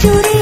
Curi